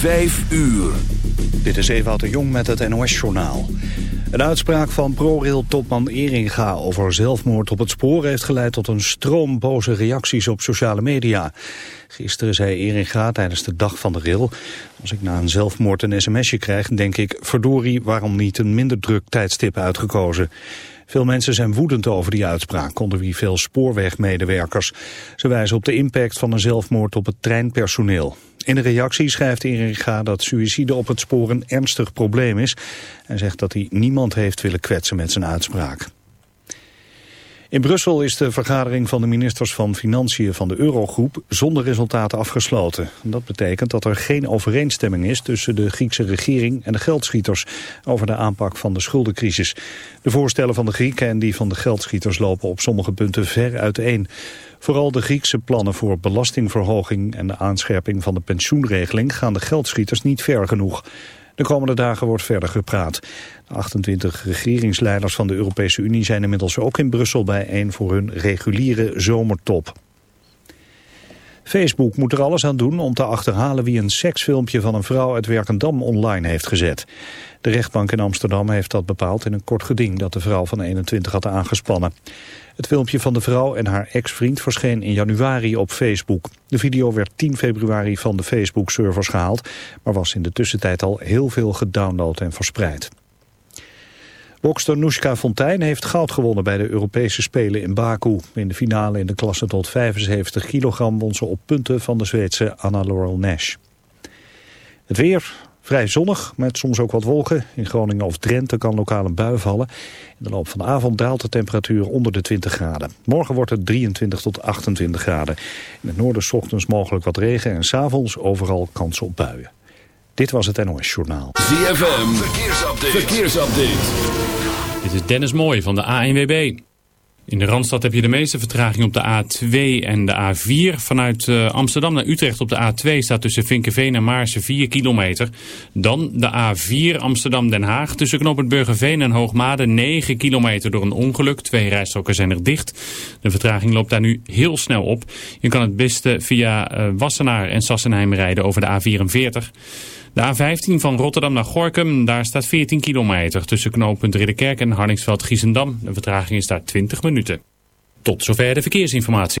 Vijf uur. Dit is Ewout de Jong met het NOS-journaal. Een uitspraak van ProRail-topman Eringa over zelfmoord op het spoor... heeft geleid tot een stroom boze reacties op sociale media. Gisteren zei Eringa tijdens de dag van de rail... als ik na een zelfmoord een sms'je krijg, denk ik... verdorie, waarom niet een minder druk tijdstip uitgekozen? Veel mensen zijn woedend over die uitspraak, onder wie veel spoorwegmedewerkers. Ze wijzen op de impact van een zelfmoord op het treinpersoneel. In een reactie schrijft Eringa dat suïcide op het spoor een ernstig probleem is... en zegt dat hij niemand heeft willen kwetsen met zijn uitspraak. In Brussel is de vergadering van de ministers van Financiën van de Eurogroep zonder resultaten afgesloten. Dat betekent dat er geen overeenstemming is tussen de Griekse regering en de geldschieters over de aanpak van de schuldencrisis. De voorstellen van de Grieken en die van de geldschieters lopen op sommige punten ver uiteen. Vooral de Griekse plannen voor belastingverhoging en de aanscherping van de pensioenregeling gaan de geldschieters niet ver genoeg. De komende dagen wordt verder gepraat. De 28 regeringsleiders van de Europese Unie zijn inmiddels ook in Brussel bijeen voor hun reguliere zomertop. Facebook moet er alles aan doen om te achterhalen wie een seksfilmpje van een vrouw uit Werkendam online heeft gezet. De rechtbank in Amsterdam heeft dat bepaald in een kort geding dat de vrouw van 21 had aangespannen. Het filmpje van de vrouw en haar ex-vriend verscheen in januari op Facebook. De video werd 10 februari van de Facebook-servers gehaald, maar was in de tussentijd al heel veel gedownload en verspreid. Bokster Nushka Fontijn heeft goud gewonnen bij de Europese Spelen in Baku. In de finale in de klasse tot 75 kilogram won ze op punten van de Zweedse Anna Laurel Nash. Het weer, vrij zonnig, met soms ook wat wolken. In Groningen of Drenthe kan lokaal een bui vallen. In de loop van de avond daalt de temperatuur onder de 20 graden. Morgen wordt het 23 tot 28 graden. In het noorden ochtends mogelijk wat regen en s'avonds overal kans op buien. Dit was het NOS Journaal. ZFM, verkeersupdate. verkeersupdate. Dit is Dennis Mooij van de ANWB. In de Randstad heb je de meeste vertraging op de A2 en de A4. Vanuit uh, Amsterdam naar Utrecht op de A2 staat tussen Vinkenveen en Maarsen 4 kilometer. Dan de A4 Amsterdam-Den Haag tussen knooppunt Burgerveen en Hoogmade 9 kilometer door een ongeluk. Twee rijstroken zijn er dicht. De vertraging loopt daar nu heel snel op. Je kan het beste via uh, Wassenaar en Sassenheim rijden over de A44. De A15 van Rotterdam naar Gorkum, daar staat 14 kilometer tussen knooppunt Ridderkerk en Harningsveld-Giezendam. De vertraging is daar 20 minuten. Tot zover de verkeersinformatie.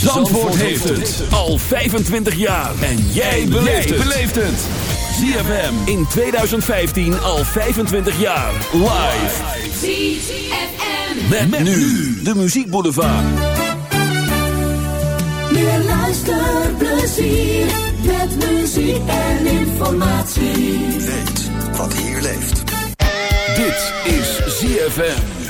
Zandvoort heeft het al 25 jaar. En jij beleeft het. ZFM in 2015 al 25 jaar. Live. ZFM. Met, met nu de Muziek Boulevard. Meer luisterplezier. Met muziek en informatie. Weet wat hier leeft. Dit is ZFM.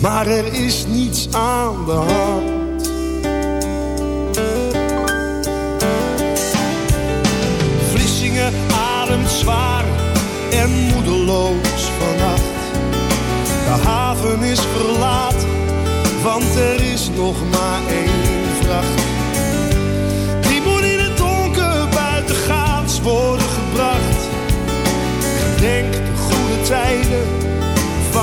Maar er is niets aan de hand. Vlissingen ademt zwaar en moedeloos vannacht. De haven is verlaten, want er is nog maar één vracht. Die moet in het donker buitengaats worden gebracht. Gedenk de goede tijden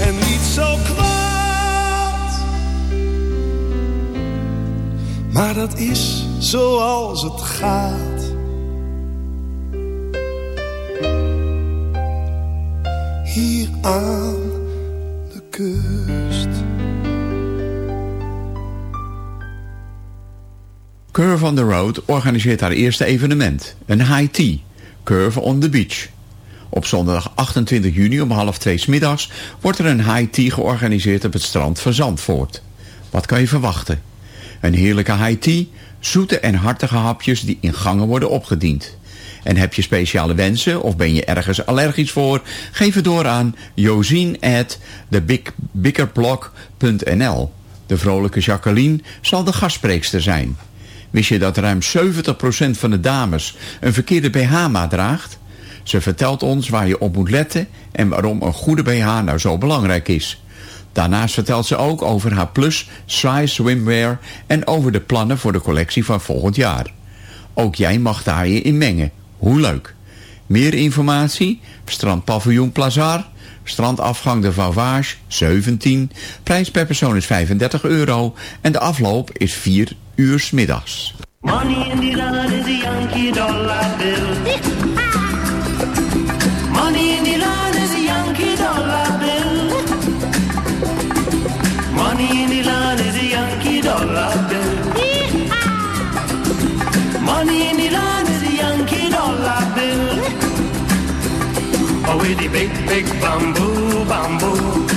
en niet zo kwaad. Maar dat is zoals het gaat. Hier aan de kust. Curve on the Road organiseert haar eerste evenement, een high tea, Curve on the Beach. Op zondag 28 juni om half twee smiddags wordt er een high tea georganiseerd op het strand van Zandvoort. Wat kan je verwachten? Een heerlijke high tea, zoete en hartige hapjes die in gangen worden opgediend. En heb je speciale wensen of ben je ergens allergisch voor? Geef het door aan josien at. De vrolijke Jacqueline zal de gastspreekster zijn. Wist je dat ruim 70% van de dames een verkeerde BH-maat draagt? Ze vertelt ons waar je op moet letten en waarom een goede BH nou zo belangrijk is. Daarnaast vertelt ze ook over haar plus size swimwear en over de plannen voor de collectie van volgend jaar. Ook jij mag daar je in mengen. Hoe leuk! Meer informatie? Strandpaviljoen Plazar, strandafgang de Vauvage 17, prijs per persoon is 35 euro en de afloop is 4 uur 's middags. Money in Iran with the big, big bamboo, bamboo.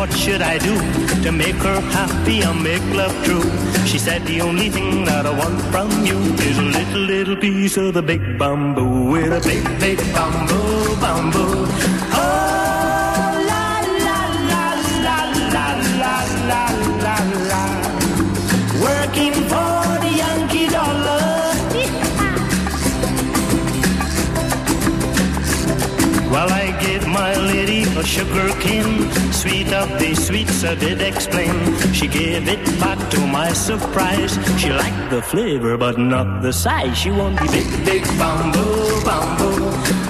what should I do to make her happy and make love true? She said, the only thing that I want from you is a little, little piece of the big bamboo with a big, big bamboo, bamboo. Oh! sugar cane, sweet of the sweets I did explain. She gave it back to my surprise. She liked the flavor, but not the size. She wanted big, big bamboo, bamboo.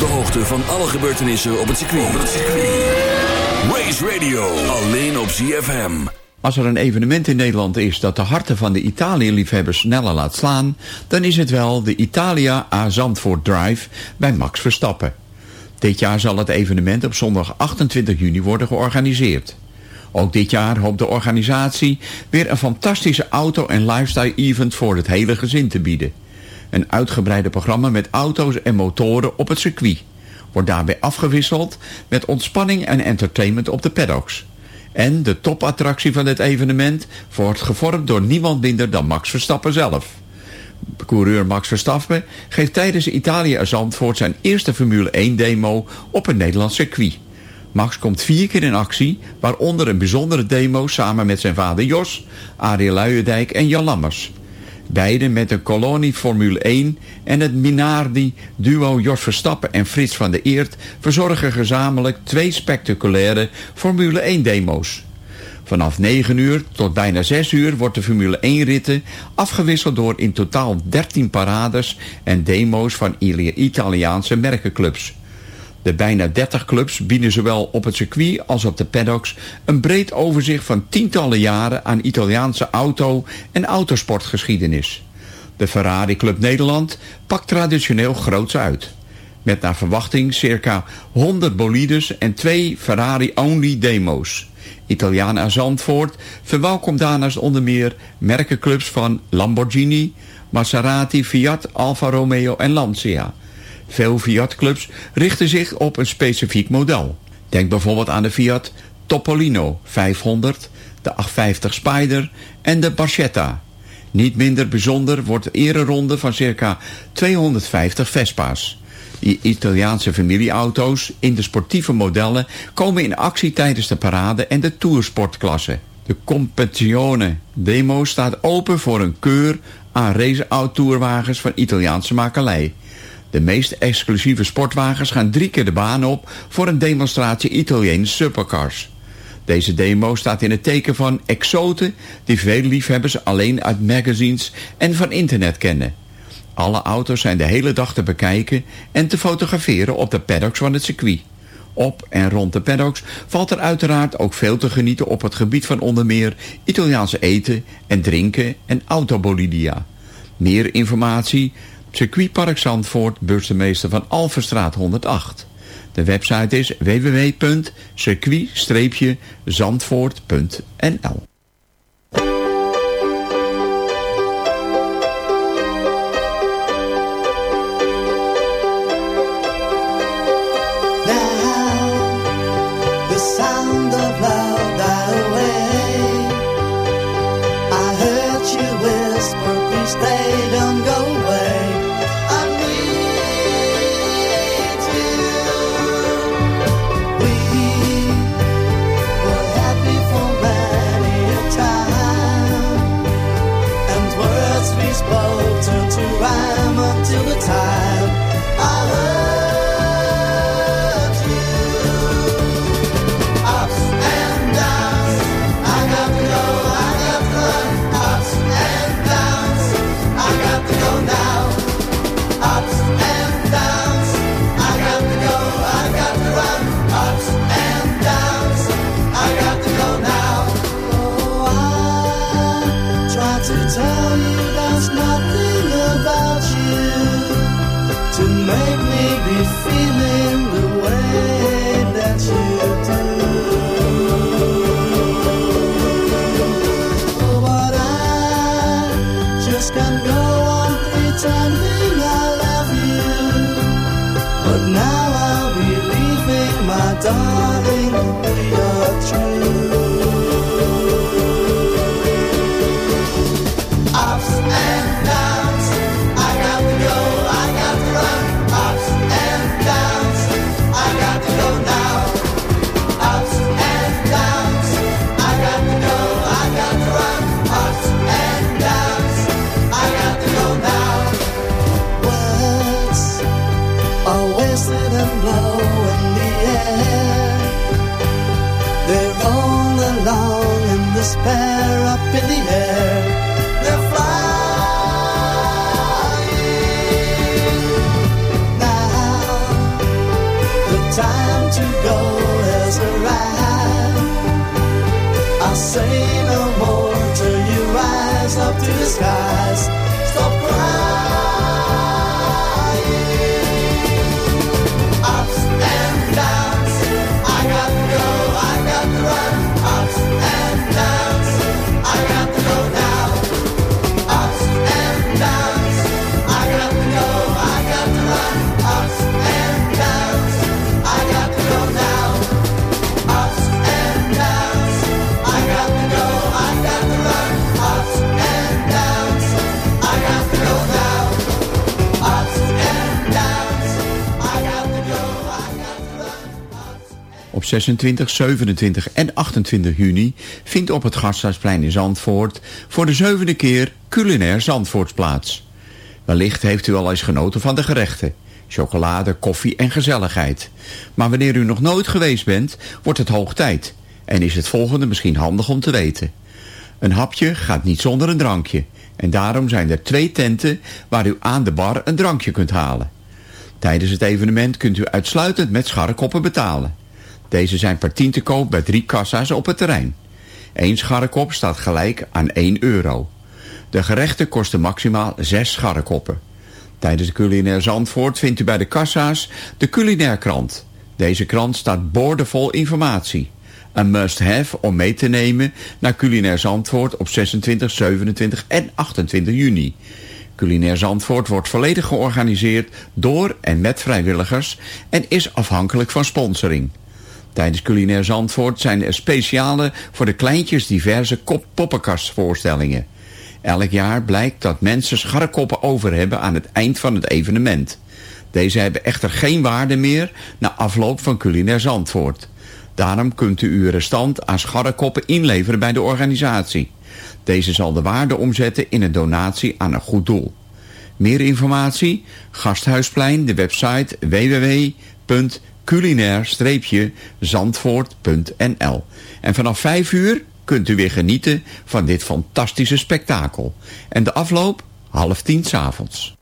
De hoogte van alle gebeurtenissen op het circuit. Race Radio, alleen op ZFM. Als er een evenement in Nederland is dat de harten van de Italië-liefhebbers sneller laat slaan, dan is het wel de Italia A Zandvoort Drive bij Max Verstappen. Dit jaar zal het evenement op zondag 28 juni worden georganiseerd. Ook dit jaar hoopt de organisatie weer een fantastische auto- en lifestyle-event voor het hele gezin te bieden. Een uitgebreide programma met auto's en motoren op het circuit. Wordt daarbij afgewisseld met ontspanning en entertainment op de paddocks. En de topattractie van dit evenement wordt gevormd door niemand minder dan Max Verstappen zelf. Coureur Max Verstappen geeft tijdens Italië Zandvoort zijn eerste Formule 1 demo op een Nederlands circuit. Max komt vier keer in actie, waaronder een bijzondere demo samen met zijn vader Jos, Arie Luijendijk en Jan Lammers. Beide met de kolonie Formule 1 en het Minardi-duo Jos Verstappen en Frits van der Eert verzorgen gezamenlijk twee spectaculaire Formule 1 demo's. Vanaf 9 uur tot bijna 6 uur wordt de Formule 1 ritten afgewisseld door in totaal 13 parades en demo's van Italiaanse merkenclubs. De bijna 30 clubs bieden zowel op het circuit als op de paddocks een breed overzicht van tientallen jaren aan Italiaanse auto- en autosportgeschiedenis. De Ferrari Club Nederland pakt traditioneel groots uit. Met naar verwachting circa 100 bolides en twee Ferrari-only demo's. Italiana Zandvoort verwelkomt daarnaast onder meer merkenclubs van Lamborghini, Maserati, Fiat, Alfa Romeo en Lancia. Veel Fiat-clubs richten zich op een specifiek model. Denk bijvoorbeeld aan de Fiat Topolino 500, de 850 Spider en de Barchetta. Niet minder bijzonder wordt de ereronde van circa 250 Vespa's. Die Italiaanse familieauto's in de sportieve modellen komen in actie tijdens de parade en de toursportklasse. De Competizione Demo staat open voor een keur aan race-tourwagens van Italiaanse makelij. De meest exclusieve sportwagens gaan drie keer de baan op voor een demonstratie Italiaanse supercars. Deze demo staat in het teken van exoten die veel liefhebbers alleen uit magazines en van internet kennen. Alle auto's zijn de hele dag te bekijken en te fotograferen op de paddocks van het circuit. Op en rond de paddocks valt er uiteraard ook veel te genieten op het gebied van onder meer Italiaanse eten en drinken en autobolidia. Meer informatie Circuitpark Zandvoort, burgemeester van Alverstraat 108. De website is www.circuit-zandvoort.nl 26, 27 en 28 juni vindt op het Gasthuisplein in Zandvoort voor de zevende keer culinair Zandvoorts plaats. Wellicht heeft u al eens genoten van de gerechten. Chocolade, koffie en gezelligheid. Maar wanneer u nog nooit geweest bent, wordt het hoog tijd. En is het volgende misschien handig om te weten. Een hapje gaat niet zonder een drankje. En daarom zijn er twee tenten waar u aan de bar een drankje kunt halen. Tijdens het evenement kunt u uitsluitend met scharrekoppen betalen. Deze zijn per 10 te koop bij drie kassa's op het terrein. Eén scharrekop staat gelijk aan 1 euro. De gerechten kosten maximaal 6 scharrekoppen. Tijdens de culinair Zandvoort vindt u bij de kassa's de culinair krant. Deze krant staat boordevol informatie. Een must-have om mee te nemen naar culinair Zandvoort op 26, 27 en 28 juni. Culinair Zandvoort wordt volledig georganiseerd door en met vrijwilligers en is afhankelijk van sponsoring. Tijdens Culinair Zandvoort zijn er speciale voor de kleintjes diverse poppenkastvoorstellingen. Elk jaar blijkt dat mensen scharrekoppen over hebben aan het eind van het evenement. Deze hebben echter geen waarde meer na afloop van Culinair Zandvoort. Daarom kunt u uw restant aan scharrekoppen inleveren bij de organisatie. Deze zal de waarde omzetten in een donatie aan een goed doel. Meer informatie? Gasthuisplein, de website www.culinair-zandvoort.nl En vanaf 5 uur kunt u weer genieten van dit fantastische spektakel. En de afloop half tien 's avonds.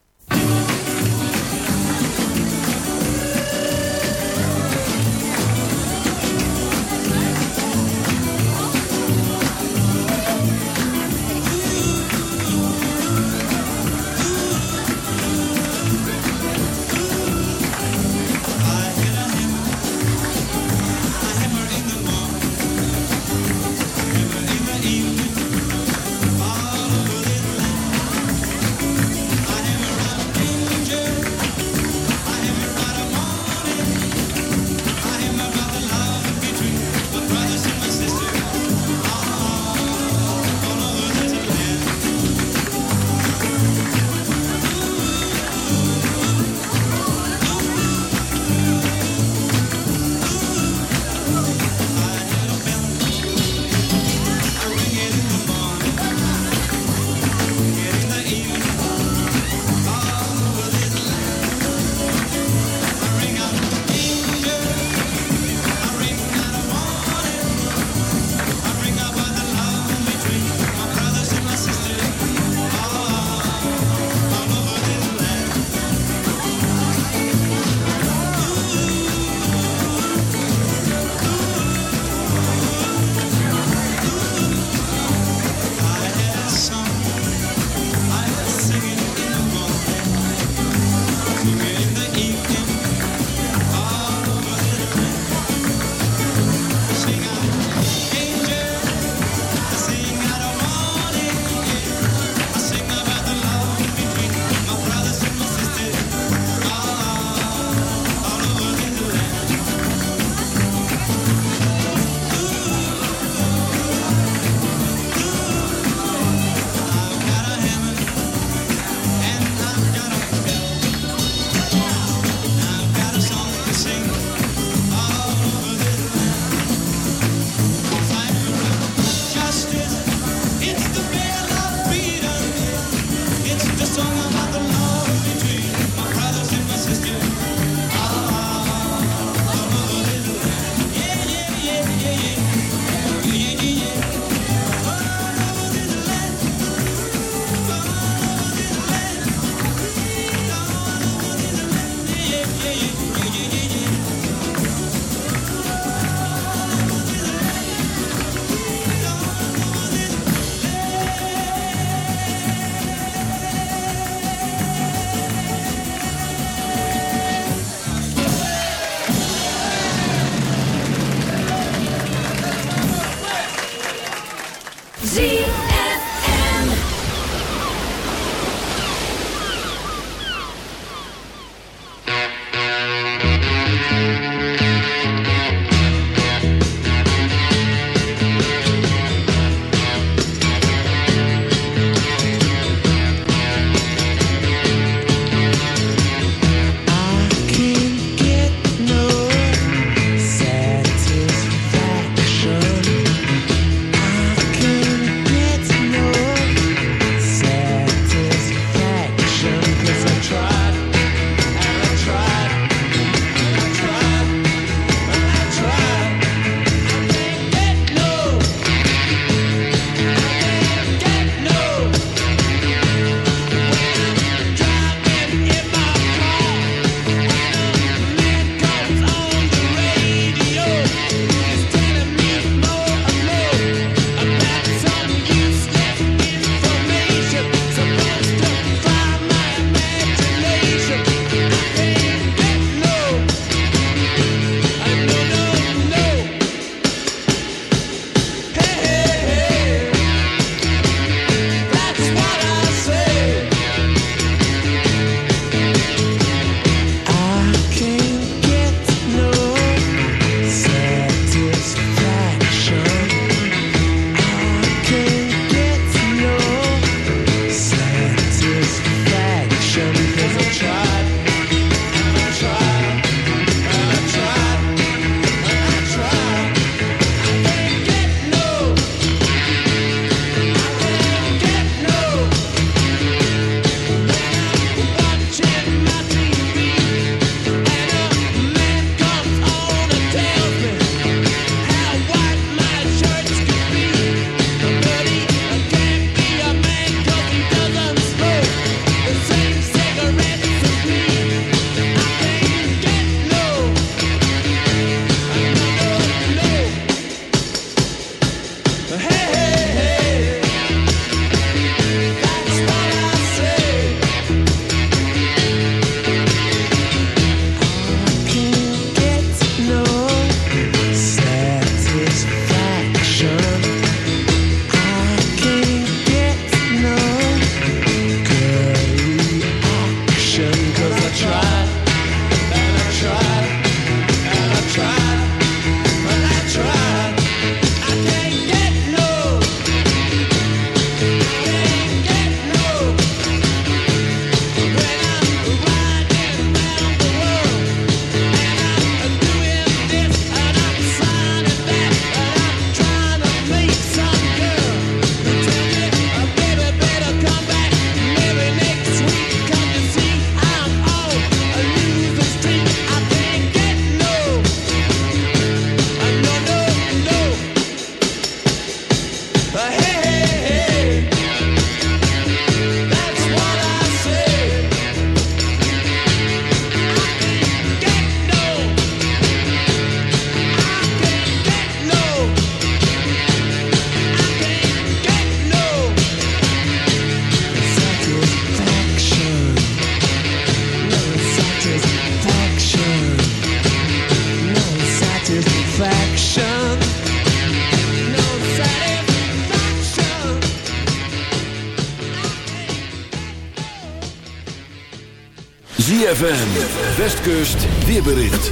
ZFM, Westkust, weerbericht.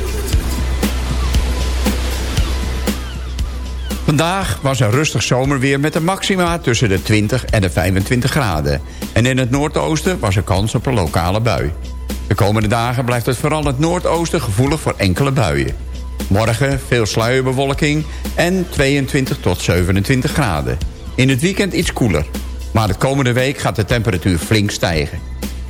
Vandaag was een rustig zomerweer met een maxima tussen de 20 en de 25 graden. En in het noordoosten was er kans op een lokale bui. De komende dagen blijft het vooral het noordoosten gevoelig voor enkele buien. Morgen veel sluierbewolking en 22 tot 27 graden. In het weekend iets koeler. Maar de komende week gaat de temperatuur flink stijgen.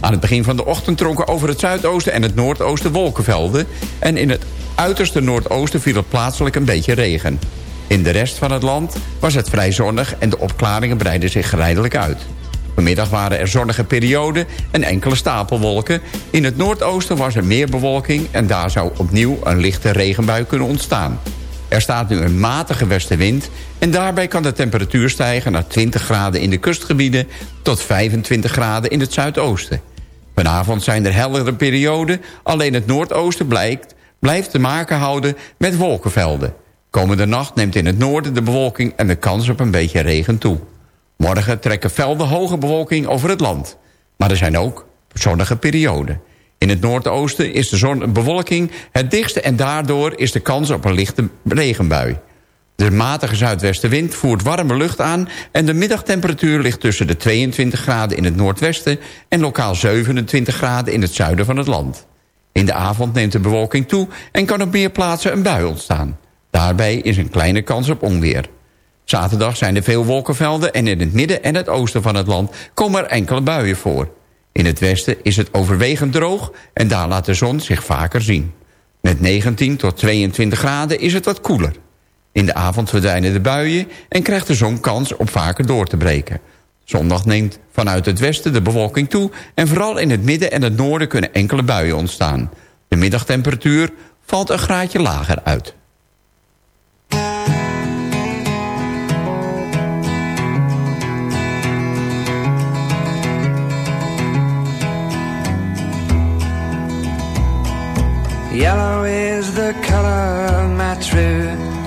Aan het begin van de ochtend tronken over het zuidoosten en het noordoosten wolkenvelden... en in het uiterste noordoosten viel het plaatselijk een beetje regen. In de rest van het land was het vrij zonnig en de opklaringen breidden zich geleidelijk uit. Vanmiddag waren er zonnige perioden en enkele stapelwolken. In het noordoosten was er meer bewolking en daar zou opnieuw een lichte regenbui kunnen ontstaan. Er staat nu een matige westenwind en daarbij kan de temperatuur stijgen naar 20 graden in de kustgebieden tot 25 graden in het zuidoosten. Vanavond zijn er heldere perioden, alleen het noordoosten blijkt, blijft te maken houden met wolkenvelden. Komende nacht neemt in het noorden de bewolking en de kans op een beetje regen toe. Morgen trekken velden hoge bewolking over het land. Maar er zijn ook zonnige perioden. In het noordoosten is de zonnebewolking het dichtste... en daardoor is de kans op een lichte regenbui. De matige zuidwestenwind voert warme lucht aan... en de middagtemperatuur ligt tussen de 22 graden in het noordwesten... en lokaal 27 graden in het zuiden van het land. In de avond neemt de bewolking toe en kan op meer plaatsen een bui ontstaan. Daarbij is een kleine kans op onweer. Zaterdag zijn er veel wolkenvelden en in het midden en het oosten van het land komen er enkele buien voor. In het westen is het overwegend droog en daar laat de zon zich vaker zien. Met 19 tot 22 graden is het wat koeler. In de avond verdwijnen de buien en krijgt de zon kans om vaker door te breken. Zondag neemt vanuit het westen de bewolking toe... en vooral in het midden en het noorden kunnen enkele buien ontstaan. De middagtemperatuur valt een graadje lager uit. Yellow is the color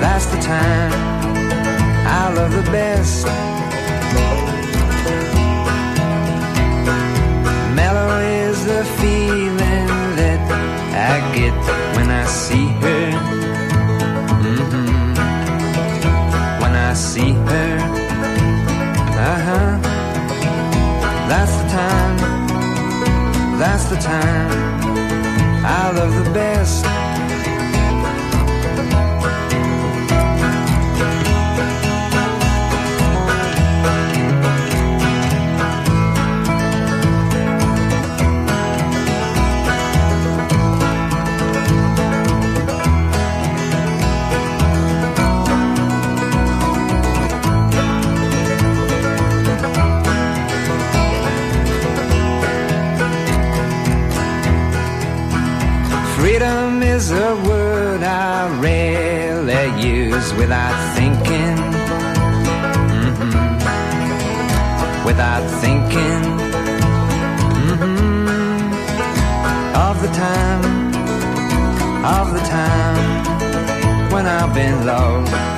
that's the time I love the best. Mellow is the feeling that I get when I see her. hmm When I see her, uh huh. That's the time, that's the time I love the best. Rarely use without thinking. Mhm. Without thinking. Mhm. Of the time, of the time when I've been low.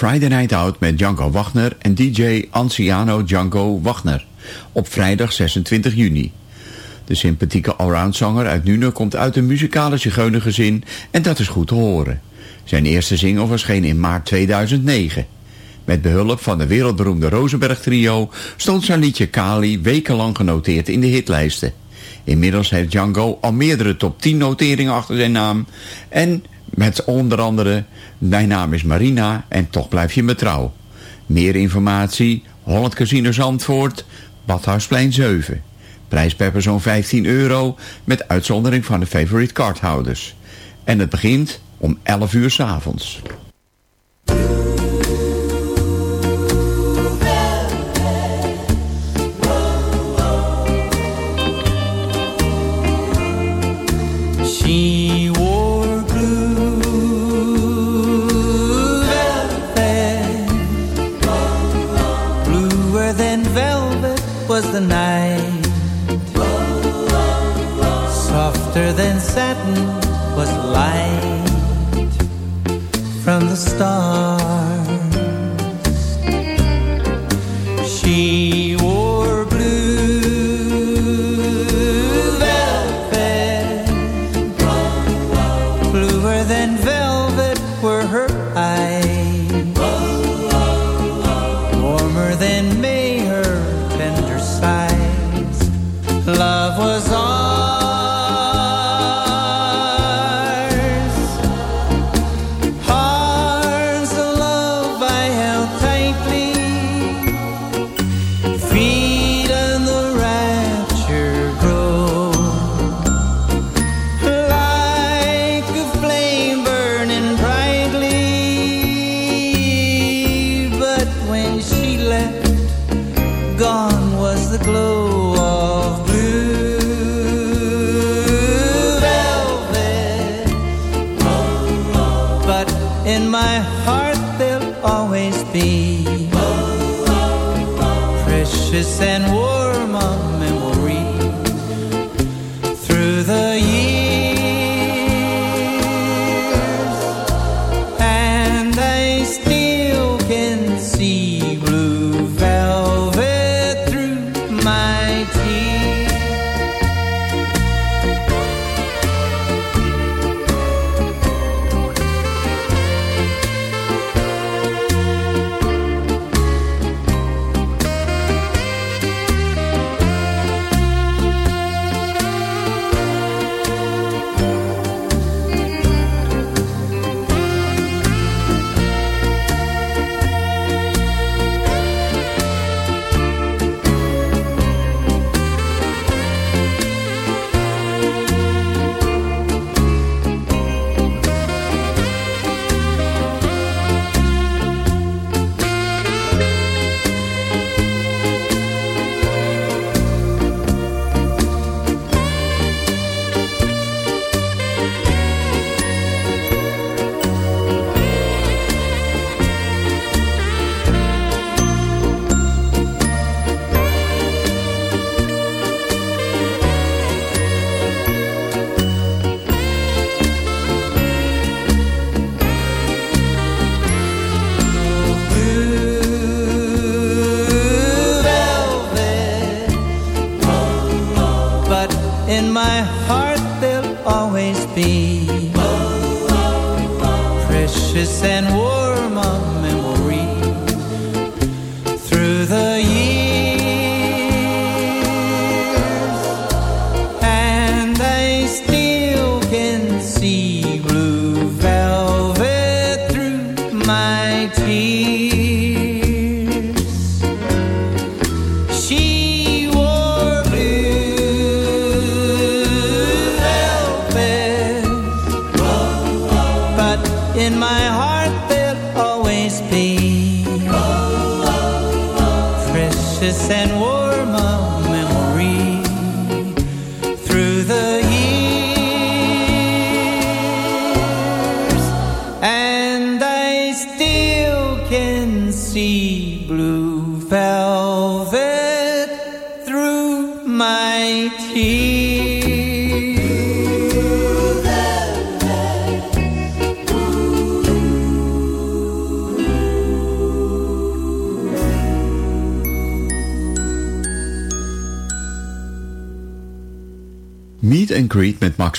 Friday Night Out met Django Wagner en DJ Anciano Django Wagner op vrijdag 26 juni. De sympathieke allroundzanger uit Nune komt uit een muzikale zigeunergezin en dat is goed te horen. Zijn eerste single verscheen in maart 2009. Met behulp van de wereldberoemde Rosenberg trio stond zijn liedje Kali wekenlang genoteerd in de hitlijsten. Inmiddels heeft Django al meerdere top 10 noteringen achter zijn naam en met onder andere Mijn naam is Marina en toch blijf je me trouw. Meer informatie, Holland Casino Zandvoort, Badhuisplein 7. Prijs per persoon 15 euro met uitzondering van de favorite cardhouders. En het begint om 11 uur s avonds.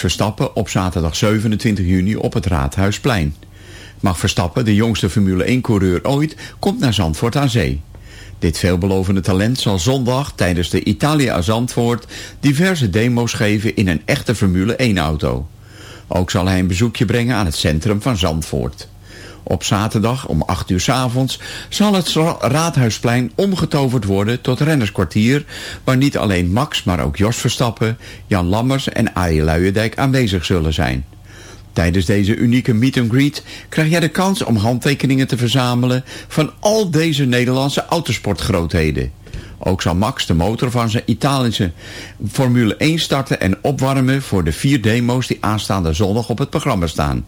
Verstappen op zaterdag 27 juni op het Raadhuisplein. Max Verstappen, de jongste Formule 1-coureur ooit, komt naar Zandvoort aan Zee. Dit veelbelovende talent zal zondag tijdens de Italia Zandvoort diverse demo's geven in een echte Formule 1-auto. Ook zal hij een bezoekje brengen aan het centrum van Zandvoort. Op zaterdag om 8 uur 's avonds zal het Raadhuisplein omgetoverd worden tot rennerskwartier... waar niet alleen Max, maar ook Jos Verstappen, Jan Lammers en Arie Luijendijk aanwezig zullen zijn. Tijdens deze unieke meet-and-greet krijg jij de kans om handtekeningen te verzamelen... van al deze Nederlandse autosportgrootheden. Ook zal Max de motor van zijn Italische Formule 1 starten en opwarmen... voor de vier demo's die aanstaande zondag op het programma staan.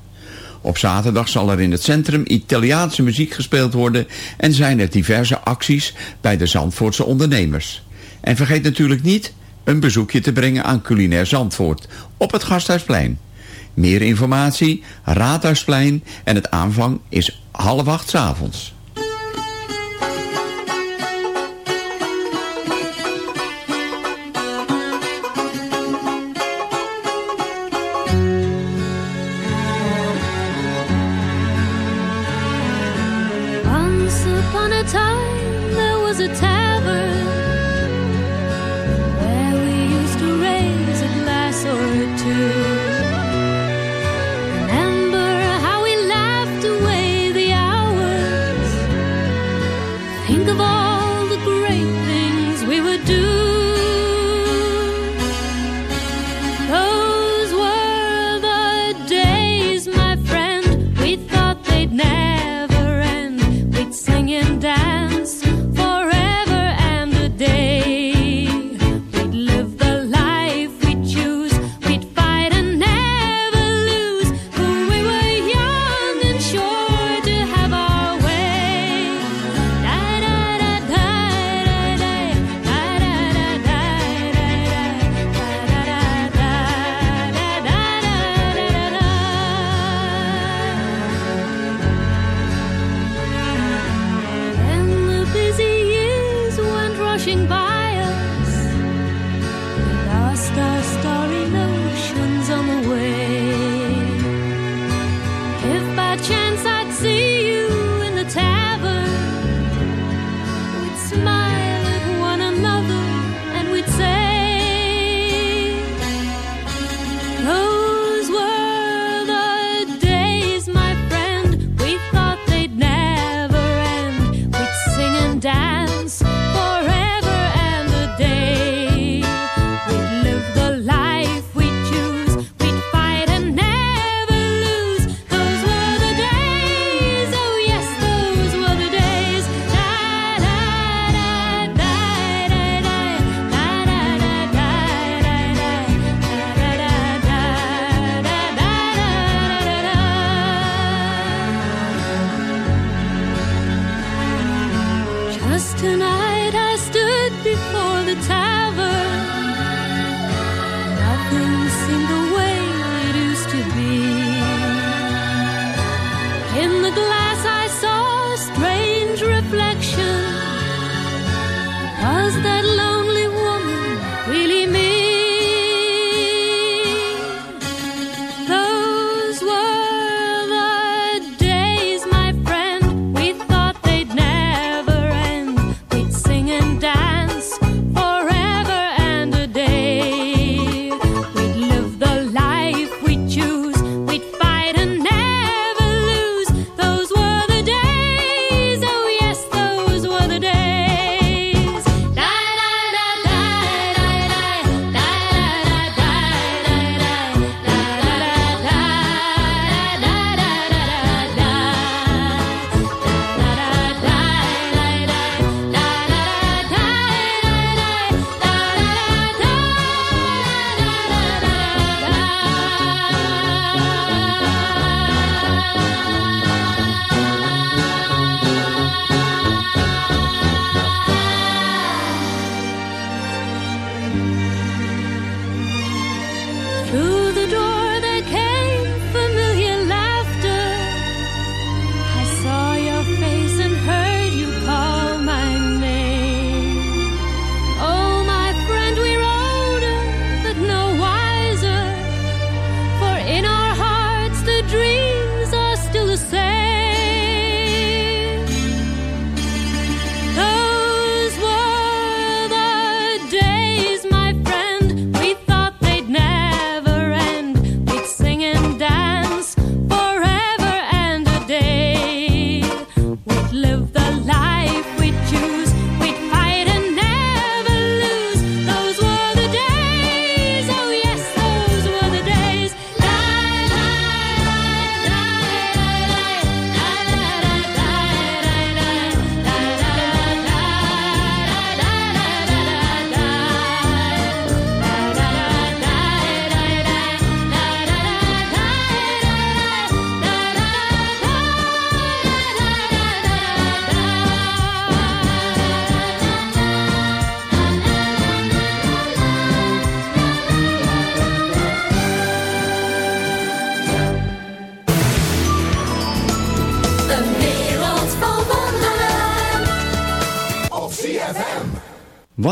Op zaterdag zal er in het centrum Italiaanse muziek gespeeld worden... en zijn er diverse acties bij de Zandvoortse ondernemers. En vergeet natuurlijk niet een bezoekje te brengen aan Culinair Zandvoort... op het Gasthuisplein. Meer informatie, Raadhuisplein en het aanvang is half acht 's avonds.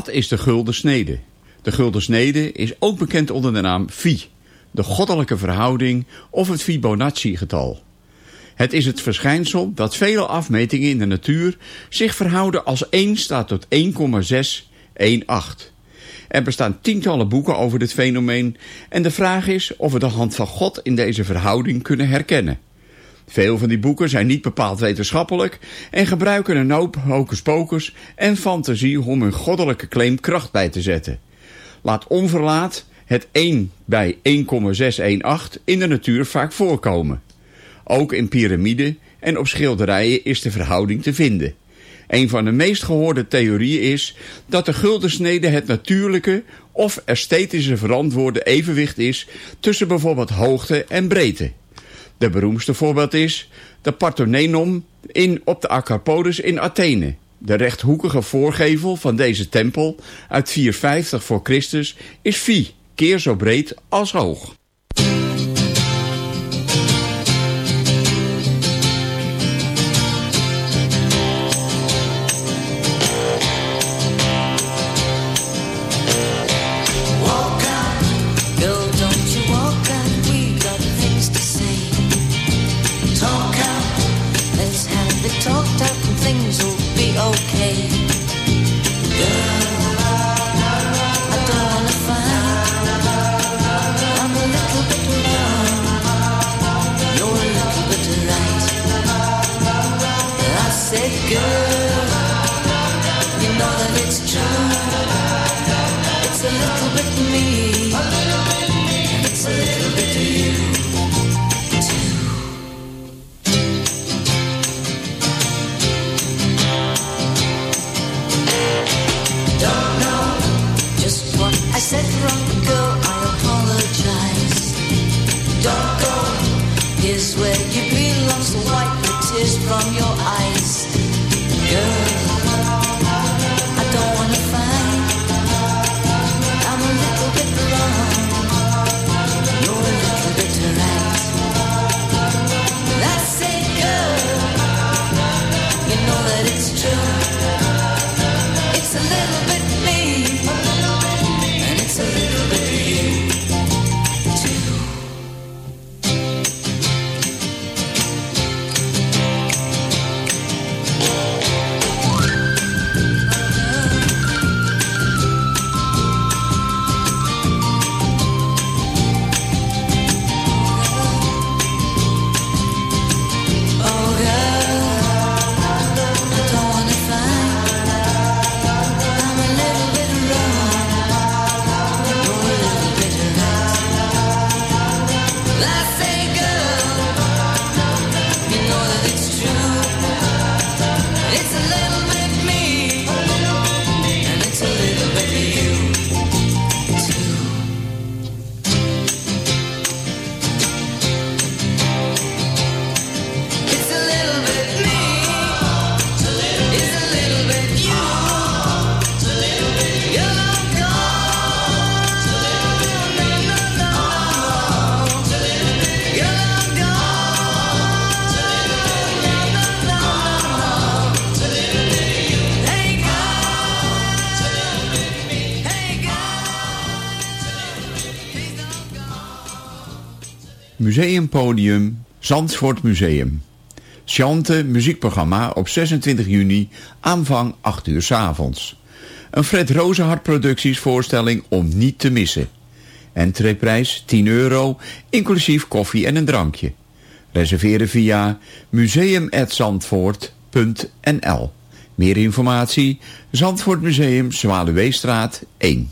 Wat is de gulden snede? De gulden snede is ook bekend onder de naam Phi, de goddelijke verhouding of het Fibonacci-getal. Het is het verschijnsel dat vele afmetingen in de natuur zich verhouden als 1 staat tot 1,618. Er bestaan tientallen boeken over dit fenomeen en de vraag is of we de hand van God in deze verhouding kunnen herkennen. Veel van die boeken zijn niet bepaald wetenschappelijk en gebruiken een hoop hocus-pocus en fantasie om hun goddelijke claim kracht bij te zetten. Laat onverlaat het 1 bij 1,618 in de natuur vaak voorkomen. Ook in piramiden en op schilderijen is de verhouding te vinden. Een van de meest gehoorde theorieën is dat de guldensnede het natuurlijke of esthetische verantwoorde evenwicht is tussen bijvoorbeeld hoogte en breedte. De beroemdste voorbeeld is de Parthenon in, op de Acropolis in Athene. De rechthoekige voorgevel van deze tempel uit 450 voor Christus is vier keer zo breed als hoog. Museumpodium Zandvoort Museum. Chante muziekprogramma op 26 juni, aanvang 8 uur 's avonds. Een Fred Rozenhart producties voorstelling om niet te missen. Entreeprijs 10 euro, inclusief koffie en een drankje. Reserveren via museum.zandvoort.nl Meer informatie, Zandvoort Museum, Zwaluweestraat 1.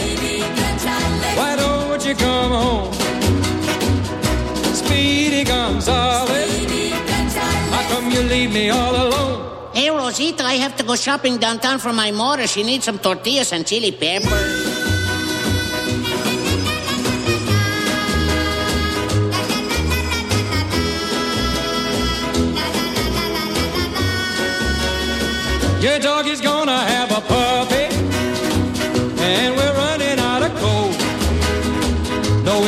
you come home? Speedy Gonzales, how come you leave me all alone? Hey, Rosita, I have to go shopping downtown for my mother. She needs some tortillas and chili pepper. Your dog is gonna have a puppy,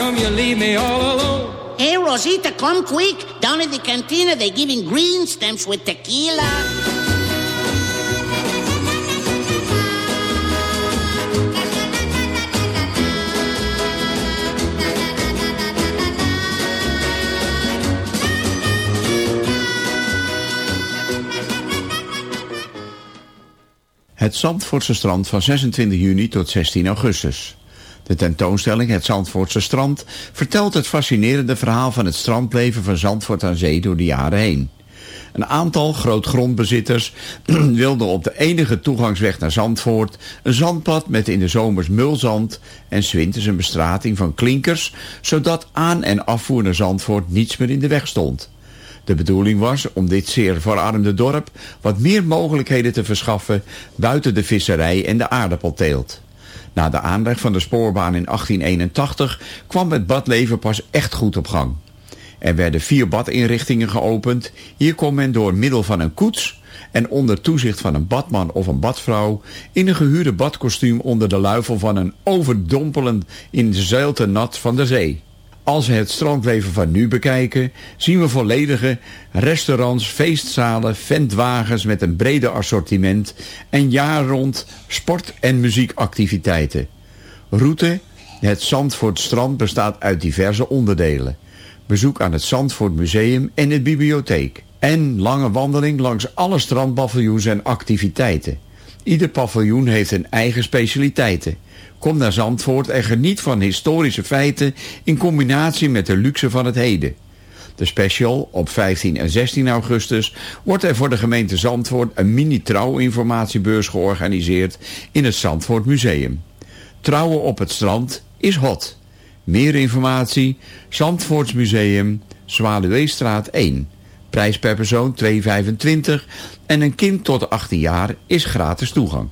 come you leave me all alone? Hey, Rosita, come quick. Down in the cantina, they're giving green stamps with tequila. Het Zandvoortse strand van 26 juni tot 16 augustus. De tentoonstelling Het Zandvoortse strand vertelt het fascinerende verhaal van het strandleven van Zandvoort aan zee door de jaren heen. Een aantal grootgrondbezitters wilden op de enige toegangsweg naar Zandvoort een zandpad met in de zomers mulzand en 's winters een bestrating van klinkers, zodat aan- en afvoer naar Zandvoort niets meer in de weg stond. De bedoeling was om dit zeer verarmde dorp wat meer mogelijkheden te verschaffen buiten de visserij en de aardappelteelt. Na de aanleg van de spoorbaan in 1881 kwam het badleven pas echt goed op gang. Er werden vier badinrichtingen geopend. Hier kon men door middel van een koets en onder toezicht van een badman of een badvrouw in een gehuurde badkostuum onder de luifel van een overdompelend in zeilte nat van de zee. Als we het strandleven van nu bekijken, zien we volledige restaurants, feestzalen, ventwagens met een breder assortiment en jaar rond sport- en muziekactiviteiten. Route, het Zandvoort Strand bestaat uit diverse onderdelen. Bezoek aan het Zandvoort Museum en de bibliotheek. En lange wandeling langs alle strandpaviljoens en activiteiten. Ieder paviljoen heeft een eigen specialiteiten. Kom naar Zandvoort en geniet van historische feiten in combinatie met de luxe van het heden. De special op 15 en 16 augustus wordt er voor de gemeente Zandvoort een mini-trouwinformatiebeurs georganiseerd in het Zandvoort Museum. Trouwen op het strand is hot. Meer informatie, Zandvoortsmuseum, Zwaluweestraat 1. Prijs per persoon 2,25 en een kind tot 18 jaar is gratis toegang.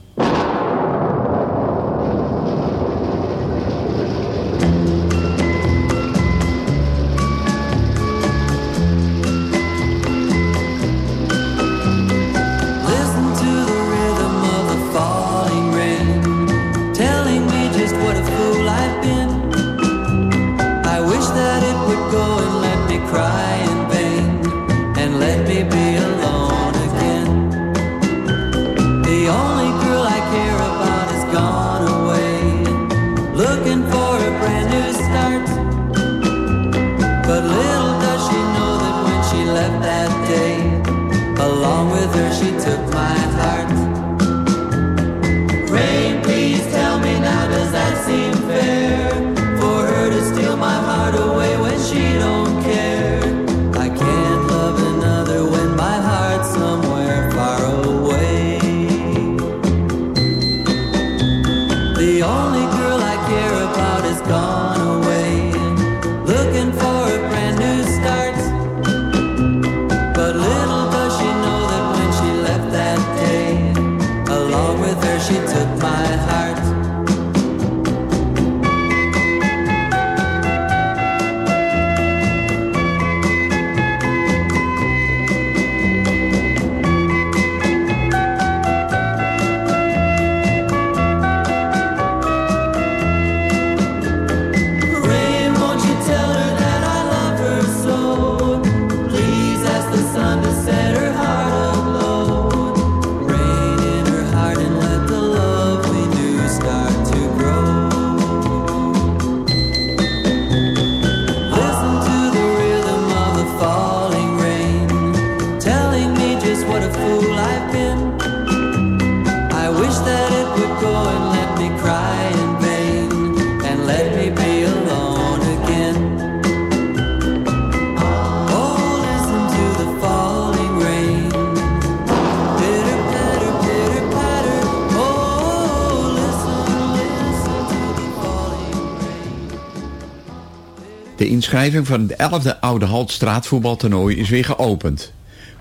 De inschrijving van het 11e Oude Halt straatvoetbaltoernooi is weer geopend.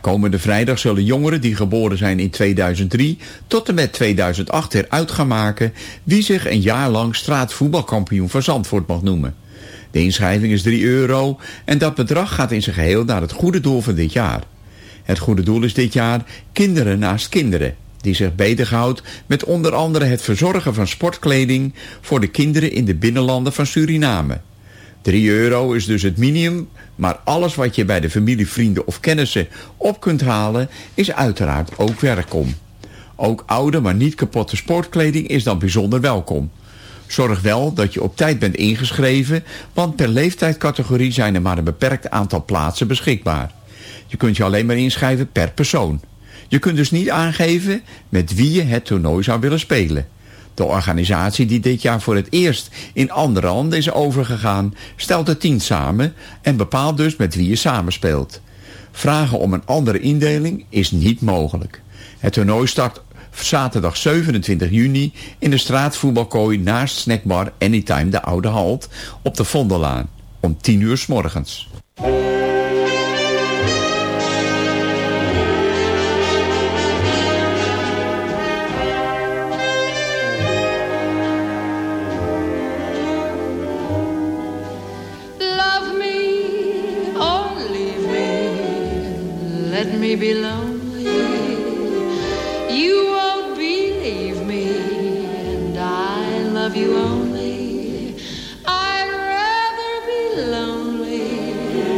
Komende vrijdag zullen jongeren die geboren zijn in 2003 tot en met 2008 eruit gaan maken wie zich een jaar lang straatvoetbalkampioen van Zandvoort mag noemen. De inschrijving is 3 euro en dat bedrag gaat in zijn geheel naar het goede doel van dit jaar. Het goede doel is dit jaar Kinderen naast Kinderen, die zich bezighoudt met onder andere het verzorgen van sportkleding voor de kinderen in de binnenlanden van Suriname. 3 euro is dus het minimum, maar alles wat je bij de familie, vrienden of kennissen op kunt halen is uiteraard ook welkom. Ook oude maar niet kapotte sportkleding is dan bijzonder welkom. Zorg wel dat je op tijd bent ingeschreven, want per leeftijdscategorie zijn er maar een beperkt aantal plaatsen beschikbaar. Je kunt je alleen maar inschrijven per persoon. Je kunt dus niet aangeven met wie je het toernooi zou willen spelen. De organisatie die dit jaar voor het eerst in andere handen is overgegaan... stelt de team samen en bepaalt dus met wie je samenspeelt. Vragen om een andere indeling is niet mogelijk. Het toernooi start zaterdag 27 juni in de straatvoetbalkooi naast snackbar Anytime de Oude Halt op de Vondellaan om 10 uur s morgens.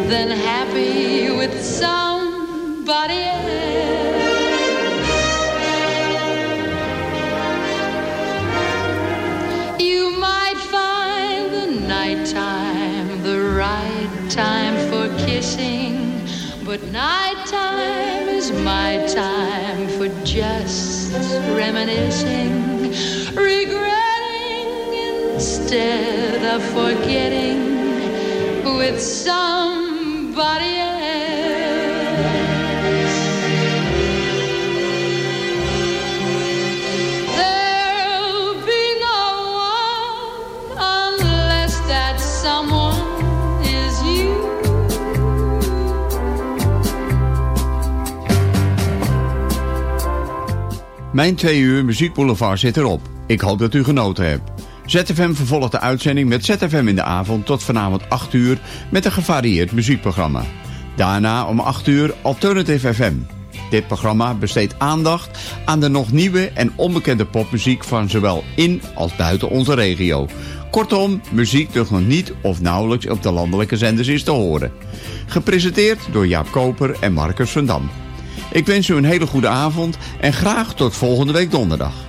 Than happy with somebody else. You might find the nighttime the right time for kissing, but nighttime is my time for just reminiscing, regretting instead of forgetting with somebody else. There'll be no one unless that someone is you. Mijn twee uur muziekboulevard zit erop. Ik hoop dat u genoten hebt. ZFM vervolgt de uitzending met ZFM in de avond tot vanavond 8 uur met een gevarieerd muziekprogramma. Daarna om 8 uur Alternative FM. Dit programma besteedt aandacht aan de nog nieuwe en onbekende popmuziek van zowel in als buiten onze regio. Kortom, muziek die nog niet of nauwelijks op de landelijke zenders is te horen. Gepresenteerd door Jaap Koper en Marcus van Dam. Ik wens u een hele goede avond en graag tot volgende week donderdag.